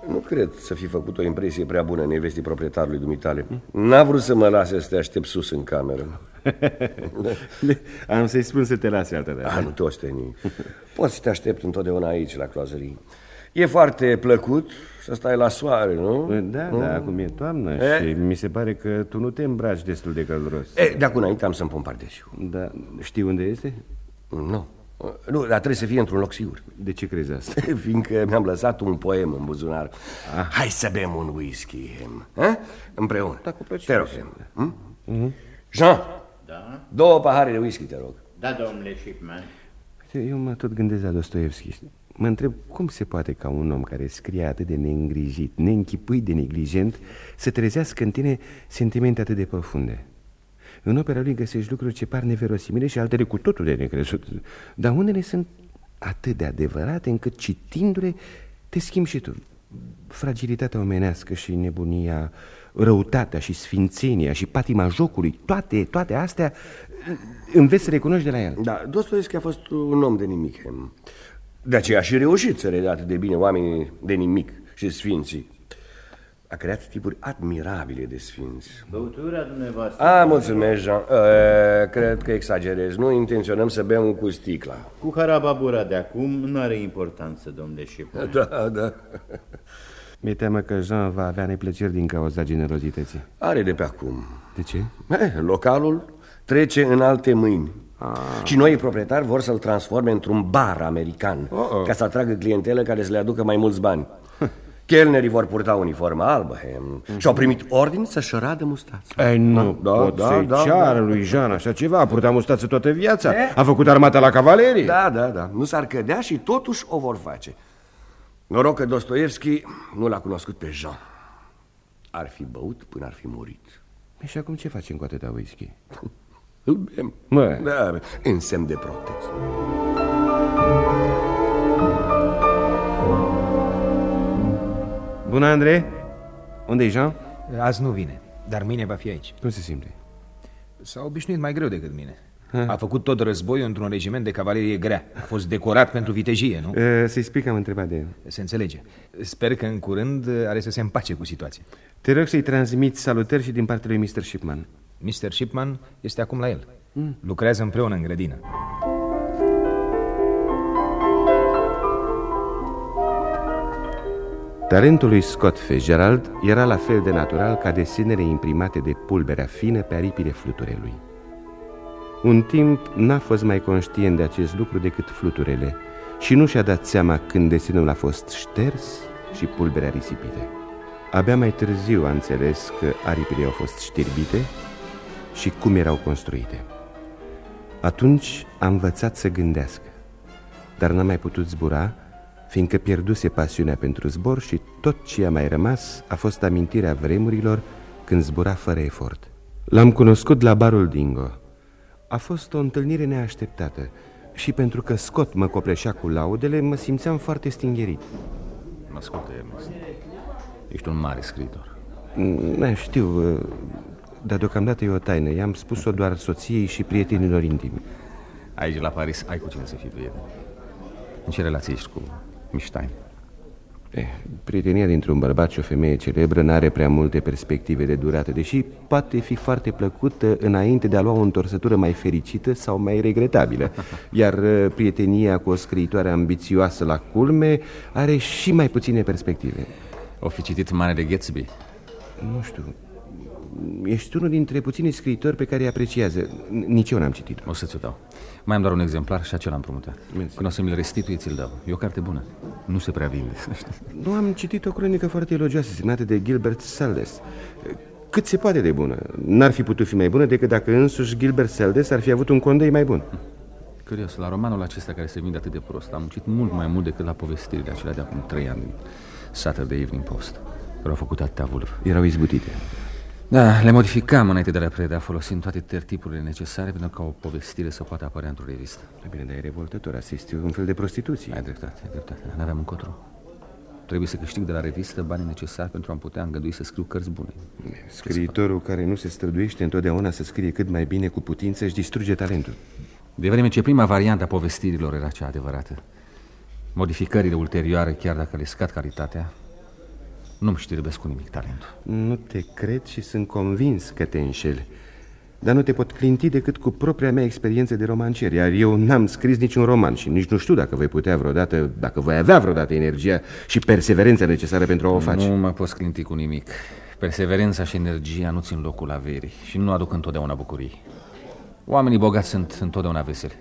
nu cred să fi făcut o impresie prea bună nevestii proprietarului dumitale. N-a vrut să mă lase să te aștept sus în cameră. Am să-i spun să te lase altă dată. Ah, nu te osteni. Poți să te aștept întotdeauna aici, la cloazării. E foarte plăcut să stai la soare, nu? Da, nu? da, acum e toamnă E? și mi se pare că tu nu te îmbraci destul de călduros. E, de acum înainte am să-mi pun pardesiu. Da, știi unde este? Nu. Nu, dar trebuie să fie într-un loc sigur. De ce crezi asta? Fiindcă mi-am lăsat un poem în buzunar. Ah. Hai să bem un whisky, Hem. Ha? Împreună. Da, cu Te rog, plăcere. Hem. Hm? Jean, Da? două pahare de whisky, te rog. Da, domnule Shipman. Uite, Eu mă tot gândesc la Dostoevski. Mă întreb cum se poate ca un om care scrie atât de neîngrijit, neînchipuit de neglijent, să trezească în tine sentimente atât de profunde. În opera lui găsești lucruri ce par neverosimile și altele cu totul de necrezut. Dar unele sunt atât de adevărate încât citindu-le te schimbi și tu. Fragilitatea omenească și nebunia, răutatea și sfințenia și patima jocului, toate, toate astea înveți să recunoști de la el. Da, Dostoevski a fost un om de nimic. Hem. De aceea a și reușit să redea atât de bine oamenii de nimic și sfinții. A creat tipuri admirabile de sfinți. Băutura dumneavoastră. A, mulțumesc, Jean. E, cred că exagerez. Nu intenționăm să bem cu sticla. Cu harababura de acum nu are importanță, domnule Shipman. Da, da. Mi-e teamă că Jean va avea neplăceri din cauza generozității. Are de pe acum. De ce? Eh, localul trece în alte mâini. Și noi, proprietari, vor să-l transforme într-un bar american Oh, oh. Ca să atragă clientelă care să le aducă mai mulți bani Chelnerii vor purta uniformă albă hem, Și-au primit ordin să-și radă mustața Ei, nu Da, pot da, să-i da, ceară da. lui Jean așa ceva. A purtat mustață toată viața. Eh? A făcut armata la cavalerie. Da, da, da, nu s-ar cădea și totuși o vor face Noroc că Dostoevski nu l-a cunoscut pe Jean Ar fi băut până ar fi murit Și acum ce facem cu atâta whisky? Îl bem Mă. Da, în semn de protest Bună, Andrei. unde e Jean? Azi nu vine, dar mâine va fi aici. Cum se simte? S-a obișnuit mai greu decât mine. A făcut tot războiul într-un regiment de cavalerie grea. A fost decorat pentru vitejie, nu? Uh, Să-i spui că am întrebat de el. Se înțelege. Sper că în curând are să se împace cu situația. Te rog să-i transmiți salutări și din partea lui Mr. Shipman. Mr. Shipman este acum la el. Lucrează împreună în grădină. Talentul lui Scott Fitzgerald era la fel de natural ca desenele imprimate de pulberea fină pe aripile fluturelui. Un timp n-a fost mai conștient de acest lucru decât fluturele și nu și-a dat seama când desenul a fost șters și pulberea risipite. Abia mai târziu a înțeles că aripile au fost știrbite și cum erau construite. Atunci a învățat să gândească, dar n-a mai putut zbura, fiindcă pierduse pasiunea pentru zbor și tot ce a mai rămas a fost amintirea vremurilor când zbura fără efort. L-am cunoscut la barul Dingo. A fost o întâlnire neașteptată și pentru că Scott mă copleșea cu laudele, mă simțeam foarte stingherit. Ascultă, Ernest. Ești un mare scriitor. Da, știu, uh, dar deocamdată e o taină. I-am spus-o doar soției și prietenilor intimi. Aici, la Paris, ai cu cine să fii prieten. În ce relație ești cu Miștain? Eh, prietenia dintre un bărbat și o femeie celebră n-are prea multe perspective de durată, deși poate fi foarte plăcută înainte de a lua o întorsătură mai fericită sau mai regretabilă. Iar uh, prietenia cu o scriitoare ambițioasă la culme are și mai puține perspective. O fi citit Marele Gatsby? Nu știu. Ești unul dintre puținii scriitori pe care îi apreciază. Nici eu n-am citit. O să-ți o dau. Mai am doar un exemplar și acela am împrumutat. Când o să mi-l restitui, ți-l dau. E o carte bună. Nu se prea vinde. Nu am citit o cronică foarte elogioasă semnată de Gilbert Seldes. Cât se poate de bună. N-ar fi putut fi mai bună decât dacă însuși Gilbert Seldes ar fi avut un condei mai bun. Curios, la romanul acesta care se vinde atât de prost, am muncit mult mai mult decât la povestirile acelea de acum trei ani. Saturday Evening Post, care au făcut atâtea vulvi. Erau izbutite. Da, le modificam înainte de a le preda, folosind toate tertipurile necesare pentru ca o povestire să poată apărea într-o revistă. Bine, dar e revoltător, asta este un fel de prostituție. Ai dreptate, ai dreptate, n-aveam încotro. Trebuie să câștig de la revistă banii necesari pentru a-mi putea îngădui să scriu cărți bune. Scriitorul care nu se străduiește întotdeauna să scrie cât mai bine cu putință își distruge talentul. De vreme ce prima variantă a povestirilor era cea adevărată, modificările ulterioare, chiar dacă le scad calitatea, nu-mi știrbesc cu nimic talentul. Nu te cred și sunt convins că te înșeli. dar nu te pot clinti decât cu propria mea experiență de romancier Iar eu n-am scris niciun roman și nici nu știu dacă voi putea vreodată Dacă voi avea vreodată energia și perseverența necesară pentru a o face Nu mă poți clinti cu nimic Perseverența și energia nu țin locul averii și nu aduc întotdeauna bucurii Oamenii bogați sunt întotdeauna veseli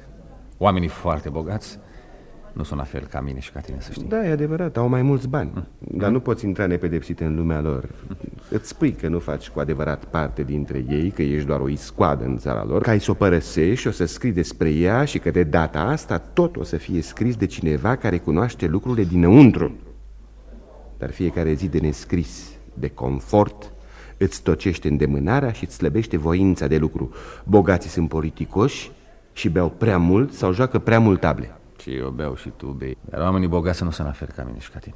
Oamenii foarte bogați nu sunt la fel ca mine și ca tine, să știi. Da, e adevărat, au mai mulți bani. Mm. Dar nu poți intra nepedepsit în lumea lor. Îți spui că nu faci cu adevărat parte dintre ei Că ești doar o iscoadă în țara lor Că ai să o părăsești și o să scrii despre ea Și că de data asta tot o să fie scris de cineva Care cunoaște lucrurile dinăuntru. Dar fiecare zi de nescris, de confort Îți tocește îndemânarea și îți slăbește voința de lucru. Bogații sunt politicoși și beau prea mult sau joacă prea mult table și eu beau și tu bei. Dar oamenii bogați nu sunt la fel ca mine și ca tine.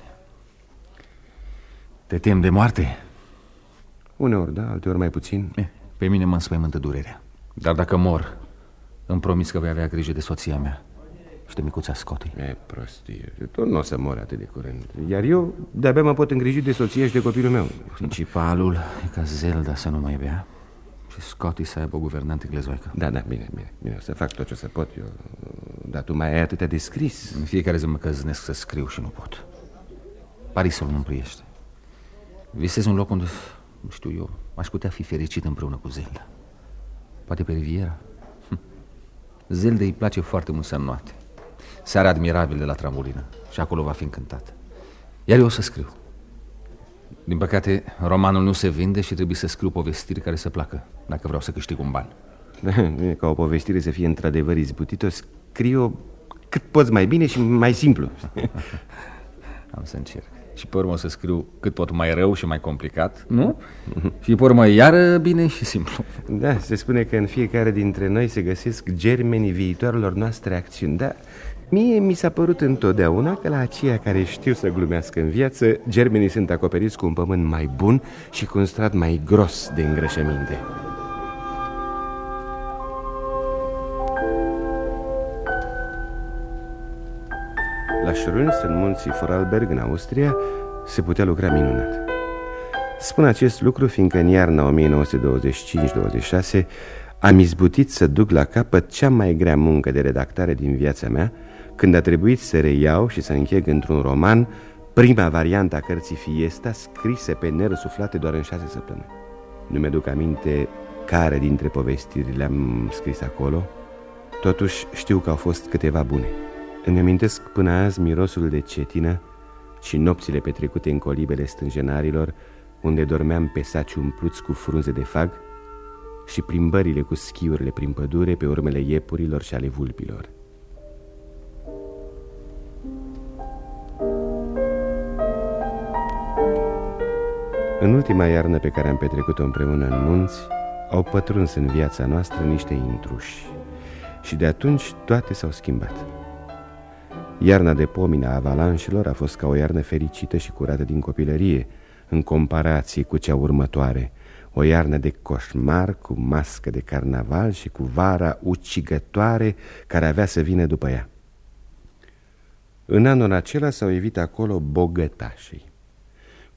Te tem de moarte? Uneori, da, alteori mai puțin. E, Pe mine mă înspăimântă durerea. Dar dacă mor, îmi promis că vei avea grijă de soția mea și de micuța Scotty E prostie, tu nu o să mori atât de curând. Iar eu de-abia mă pot îngriji de soție și de copilul meu. Principalul e ca Zelda să nu mai bea și Scotty să aibă o guvernantă glezoică. Da, da, bine, bine, bine, o să fac tot ce o să pot eu Dar tu mai ai atâtea de scris. În fiecare zi mă căznesc să scriu și nu pot. Parisul nu împliește Visez un loc unde, nu știu eu, aș putea fi fericit împreună cu Zelda. Poate pe Riviera? Hm. Zelda îi place foarte mult să înnoate Seara admirabil de la trambulină Și acolo va fi încântat. Iar eu o să scriu. Din păcate, romanul nu se vinde și trebuie să scriu povestiri care să placă, dacă vreau să câștig un ban. Ca o povestire să fie într-adevăr izbutită, scriu cât poți mai bine și mai simplu. Am să încerc. Și pe urmă o să scriu cât pot mai rău și mai complicat, nu? și pe urmă iară bine și simplu. Da, se spune că în fiecare dintre noi se găsesc germenii viitoarelor noastre acțiuni, da? Mie mi s-a părut întotdeauna că la aceia care știu să glumească în viață, germenii sunt acoperiți cu un pământ mai bun și cu un strat mai gros de îngrășăminte. La Schruns, în munții Vorarlberg, în Austria, se putea lucra minunat. Spun acest lucru fiindcă în iarna 1925-26 am izbutit să duc la capăt cea mai grea muncă de redactare din viața mea, când a trebuit să reiau și să încheg într-un roman prima variantă a cărții Fiesta, scrise pe nerăsuflate doar în șase săptămâni. Nu mi-aduc aminte care dintre povestiri le-am scris acolo, totuși știu că au fost câteva bune. Îmi amintesc până azi mirosul de cetină și nopțile petrecute în colibele stânjenarilor, unde dormeam pe saci umpluți cu frunze de fag, și plimbările cu schiurile prin pădure pe urmele iepurilor și ale vulpilor. În ultima iarnă pe care am petrecut-o împreună în munți, au pătruns în viața noastră niște intruși și de atunci toate s-au schimbat. Iarna de pomina avalanșelor a fost ca o iarnă fericită și curată din copilărie, în comparație cu cea următoare, o iarnă de coșmar cu mască de carnaval și cu vara ucigătoare care avea să vină după ea. În anul acela s-au evit acolo bogătașii.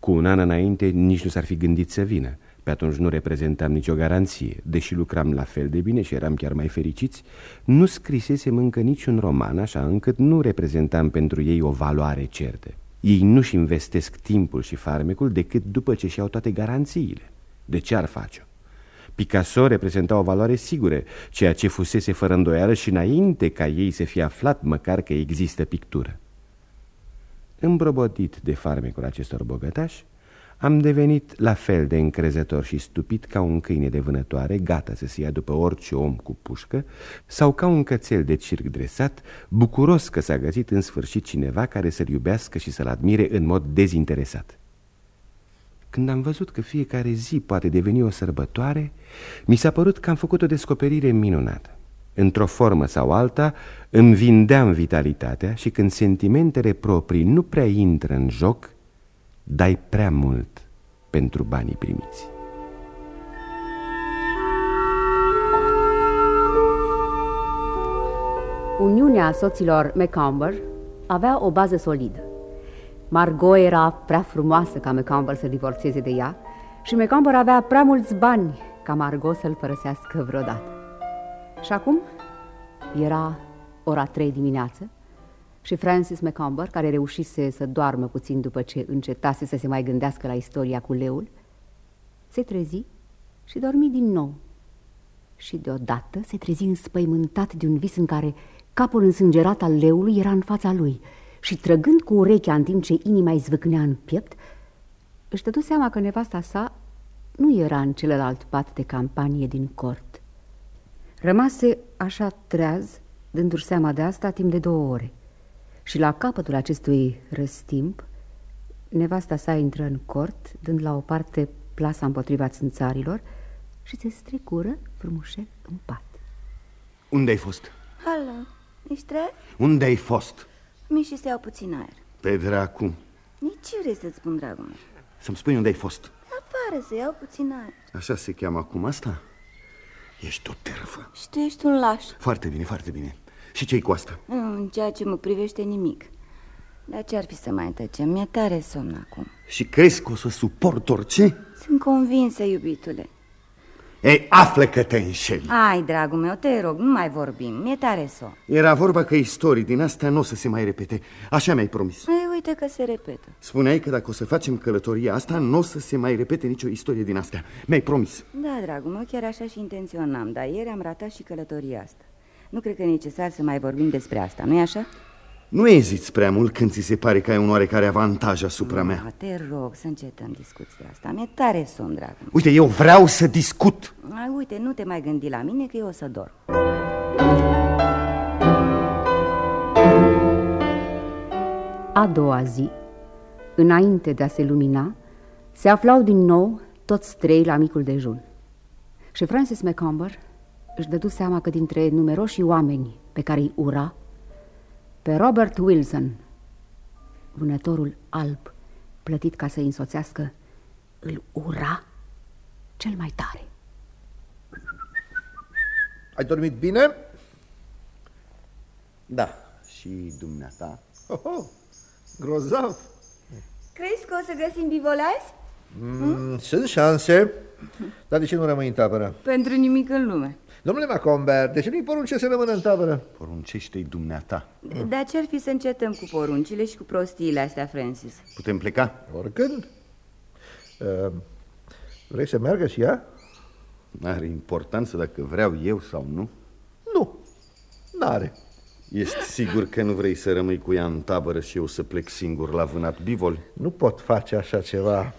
Cu un an înainte nici nu s-ar fi gândit să vină. Pe atunci nu reprezentam nicio garanție. Deși lucram la fel de bine și eram chiar mai fericiți, nu scrisesem încă niciun roman, așa încât nu reprezentam pentru ei o valoare certă. Ei nu-și investesc timpul și farmecul decât după ce și-au toate garanțiile. De ce ar face-o? Picasso reprezenta o valoare sigură, ceea ce fusese fără îndoială și înainte ca ei să fie aflat măcar că există pictură. Îmbrobodit de farmecul acestor bogătași, am devenit la fel de încrezător și stupit ca un câine de vânătoare, gata să se ia după orice om cu pușcă, sau ca un cățel de circ dresat, bucuros că s-a găsit în sfârșit cineva care să-l iubească și să-l admire în mod dezinteresat. Când am văzut că fiecare zi poate deveni o sărbătoare, mi s-a părut că am făcut o descoperire minunată. Într-o formă sau alta, îmi vindeam vitalitatea și când sentimentele proprii nu prea intră în joc, dai prea mult pentru banii primiți. Uniunea soților McComber avea o bază solidă. Margot era prea frumoasă ca McComber să divorțeze de ea și McComber avea prea mulți bani ca Margot să-l părăsească vreodată. Și acum era ora trei dimineață și Francis McComber, care reușise să doarmă puțin după ce încetase să se mai gândească la istoria cu leul, se trezi și dormi din nou. Și deodată se trezi înspăimântat de un vis în care capul însângerat al leului era în fața lui și trăgând cu urechea în timp ce inima îi zvâcnea în piept, își dădu seama că nevasta sa nu era în celălalt pat de campanie din cort. Rămase așa treaz, dându-și seama de asta timp de două ore. Și la capătul acestui răstimp, nevasta sa intră în cort, dând la o parte plasa împotriva țânțarilor și se strecură frumușel în pat. Unde ai fost? Alo, ești treaz? Unde ai fost? Mi și să iau puțin aer. Pe dracu. Nici ce vrei să-ți spun, dragul meu? Să-mi spui unde ai fost. Afară să iau puțin aer. Așa se cheamă acum asta? Ești o terfă. Și tu ești un laș. Foarte bine, foarte bine. Și ce-i cu asta? Nu, în ceea ce mă privește nimic. Dar ce-ar fi să mai tăcem? Mi-e tare somn acum. Și crezi că o să suport orice? Sunt convinsă, iubitule. Ei, află că te înșeli. Ai, dragul meu, te rog, nu mai vorbim. Mi-e tare somn. Era vorba că istorii din astea nu o să se mai repete. Așa mi-ai promis. Ei, uite că se repetă. Spuneai că dacă o să facem călătoria asta, nu o să se mai repete nicio istorie din astea. Mi-ai promis. Da, dragul meu, chiar așa și intenționam, dar ieri am ratat și călătoria asta. Nu cred că e necesar să mai vorbim despre asta, nu-i așa? Nu eziți prea mult când ți se pare că ai un oarecare avantaj asupra Ma, mea. Te rog să încetăm discuția asta. Mi-e tare somn, dragul meu. Uite, eu vreau să discut. Ai, uite, nu te mai gândi la mine că eu o să dorm. A doua zi, înainte de a se lumina, se aflau din nou toți trei la micul dejun. Și Francis McComber își dădu seama că dintre numeroșii oameni pe care îi ura, pe Robert Wilson, vânătorul alb, plătit ca să îi însoțească, îl ura cel mai tare. Ai dormit bine? Da, și dumneata. Oh, oh, grozav. Crezi că o să găsim bivolazi? Mm, sunt șanse, dar de ce nu rămâi în tabără? Pentru nimic în lume. Domnule Macomber, de ce nu-i porunce să rămână în tabără? Poruncește-i dumneata. Dar ce-ar fi să încetăm cu poruncile și cu prostiile astea, Francis? Putem pleca? Oricând. Uh, vrei să meargă și ea? Are importanță dacă vreau eu sau nu? Nu, n-are. Ești sigur că nu vrei să rămâi cu ea în tabără și eu să plec singur la vânat bivol? Nu pot face așa ceva.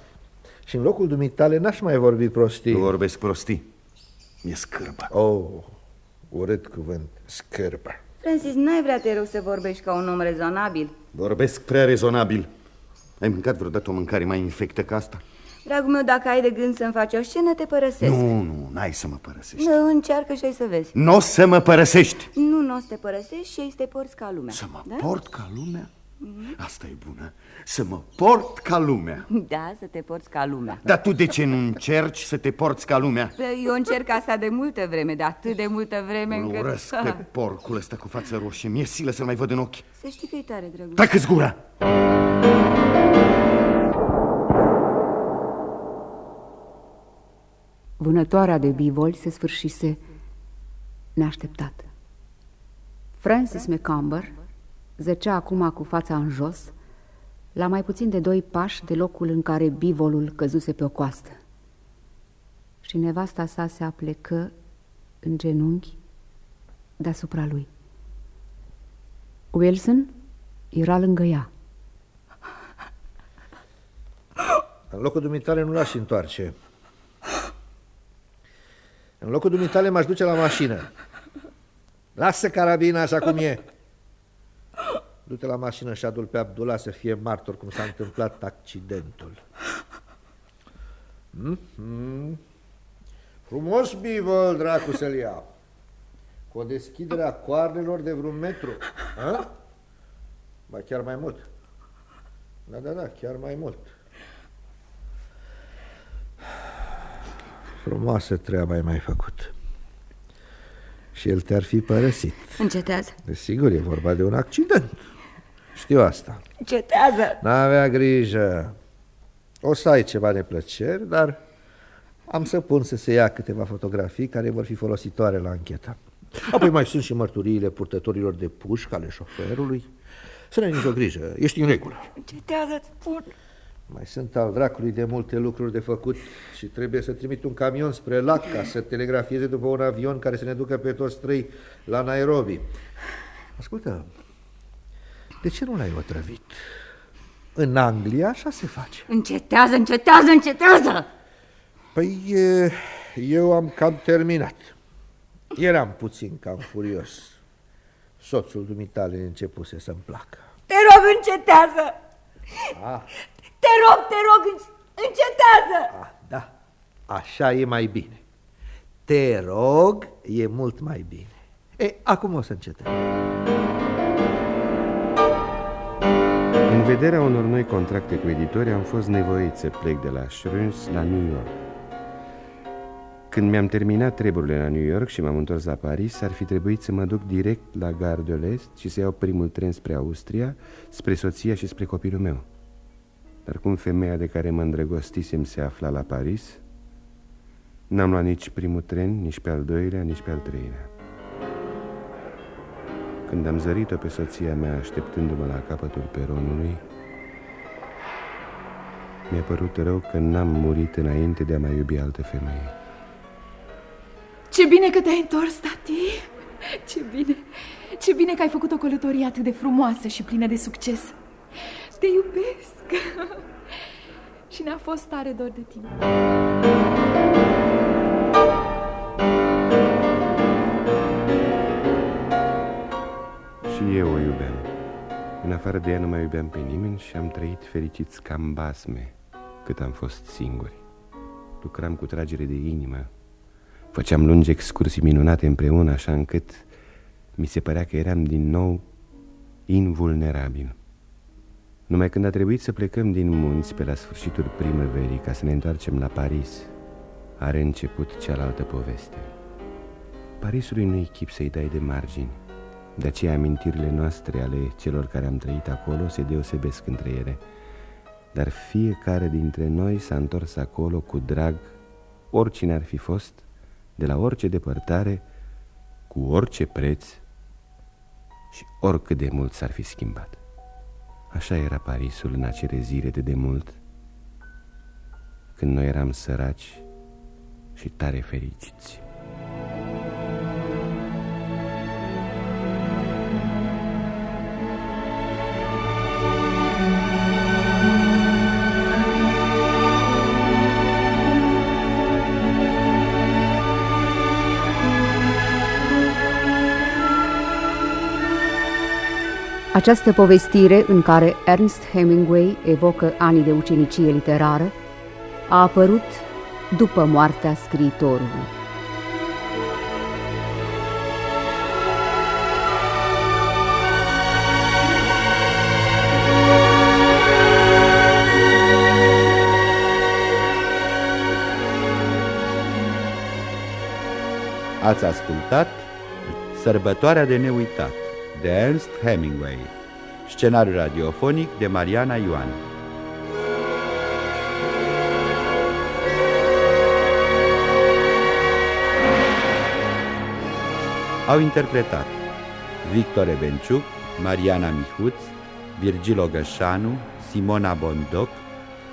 Și în locul dumitale n-aș mai vorbi prostii. Nu vorbesc prostii. Mi-e scârbă. Oh, urât cuvânt, scârbă. Francis, n-ai vrea, te rog, să vorbești ca un om rezonabil? Vorbesc prea rezonabil. Ai mâncat vreodată o mâncare mai infectă ca asta? Dragul meu, dacă ai de gând să-mi faci o scenă, te părăsesc. Nu, nu, n-ai să mă părăsești. Nu, încearcă și ai să vezi. Nu o să mă părăsești. Nu, nu o să te părăsești și ai să te porți ca lumea. Să mă da? port ca lumea? Asta e bună. Să mă port ca lumea. Da, să te porți ca lumea. Dar tu de ce nu încerci să te porți ca lumea? Eu încerc asta de multă vreme, de atât de multă vreme Îl încât... urăsc pe porcul ăsta cu față roșie. Mi-e silă să-l mai văd în ochi. Să știi că e tare, drăguț. Tacă-ți gura! Vânătoarea de bivoli se sfârșise neașteptat. Francis McComber zăcea acum cu fața în jos, la mai puțin de doi pași de locul în care bivolul căzuse pe o coastă. Și nevasta sa se aplecă în genunchi deasupra lui. Wilson era lângă ea. În locul dumitale nu l-aș întoarce. În locul dumitale m-aș duce la mașină. Lasă carabina așa cum e. Du-te la mașină și adu pe Abdullah să fie martor cum s-a întâmplat accidentul. Mm -hmm. Frumos bivol, dracu să-l ia. Cu o deschidere a coarnelor de vreun metru. A? Ba chiar mai mult. Da, da, da, chiar mai mult. Frumoasă treaba ai mai făcut. Și el te-ar fi părăsit. Încetează. Desigur, e vorba de un accident. Știu asta. Încetează. N-avea grijă. O să ai ceva neplăceri, dar Am să pun să se ia câteva fotografii care vor fi folositoare la anchetă. Apoi mai sunt și mărturiile purtătorilor de pușcă ale șoferului. Să ne ai nicio grijă, ești în regulă. Încetează-ți spun. Mai sunt al dracului de multe lucruri de făcut și trebuie să trimit un camion spre lac ca să telegrafieze după un avion care să ne ducă pe toți trei la Nairobi. Ascultă, de ce nu l-ai otrăvit? În Anglia așa se face. Încetează, încetează, încetează! Păi eu am cam terminat. Eram puțin cam furios. Soțul dumitale începuse să-mi placă. Te rog, încetează! Ah. Te rog, te rog, încetează! Ah, da, așa e mai bine. Te rog, e mult mai bine. E, acum o să încetăm. În vederea unor noi contracte cu editori am fost nevoit să plec de la Shrewsbury la New York. Când mi-am terminat treburile la New York și m-am întors la Paris, ar fi trebuit să mă duc direct la Gare de l'Est și să iau primul tren spre Austria, spre soția și spre copilul meu. Dar cum femeia de care mă îndrăgostisem se afla la Paris, n-am luat nici primul tren, nici pe al doilea, nici pe al treilea. Când am zărit-o pe soția mea așteptându-mă la capătul peronului, mi-a părut rău că n-am murit înainte de a mai iubi altă femeie. Ce bine că te-ai întors, tati! Ce bine! Ce bine că ai făcut o călătorie atât de frumoasă și plină de succes! Te iubesc! și ne-a fost tare dor de tine. Iubeam. În afară de ea nu mai iubeam pe nimeni și am trăit fericiți ca în basme cât am fost singuri. Lucram cu tragere de inimă, făceam lungi excursii minunate împreună, așa încât mi se părea că eram din nou invulnerabil. Numai când a trebuit să plecăm din munți pe la sfârșitul primăverii ca să ne întoarcem la Paris, are început cealaltă poveste. Parisului nu-i chip să-i dai de margini. De aceea amintirile noastre ale celor care am trăit acolo se deosebesc între ele. Dar fiecare dintre noi s-a întors acolo cu drag, oricine ar fi fost, de la orice depărtare, cu orice preț și oricât de mult s-ar fi schimbat. Așa era Parisul în acele zile de demult, când noi eram săraci și tare fericiți. Această povestire, în care Ernst Hemingway evocă anii de ucenicie literară, a apărut după moartea scriitorului. Ați ascultat Sărbătoarea de neuitat de Ernst Hemingway. Scenariu radiofonic de Mariana Ioan. Au interpretat Victor Evenciuc, Mariana Mihuț, Virgil Gășanu, Simona Bondoc,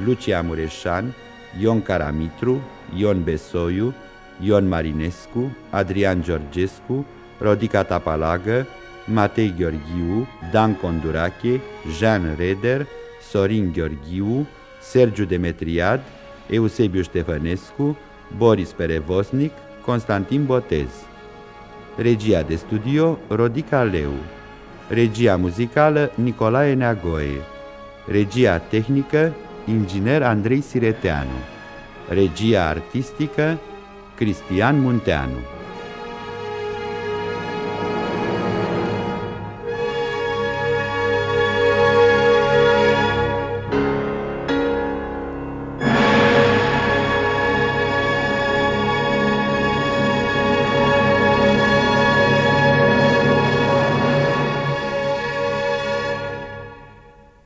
Lucia Mureșan, Ion Caramitru, Ion Besoiu, Ion Marinescu, Adrian Georgescu, Rodica Tapalagă, Matei Gheorghiu, Dan Condurache, Jean Reder, Sorin Gheorghiu, Sergiu Demetriad, Eusebiu Ștefănescu, Boris Perevosnic, Constantin Botez. Regia de studio Rodica Leu. Regia muzicală Nicolae Neagoe. Regia tehnică Inginer Andrei Sireteanu. Regia artistică Cristian Munteanu.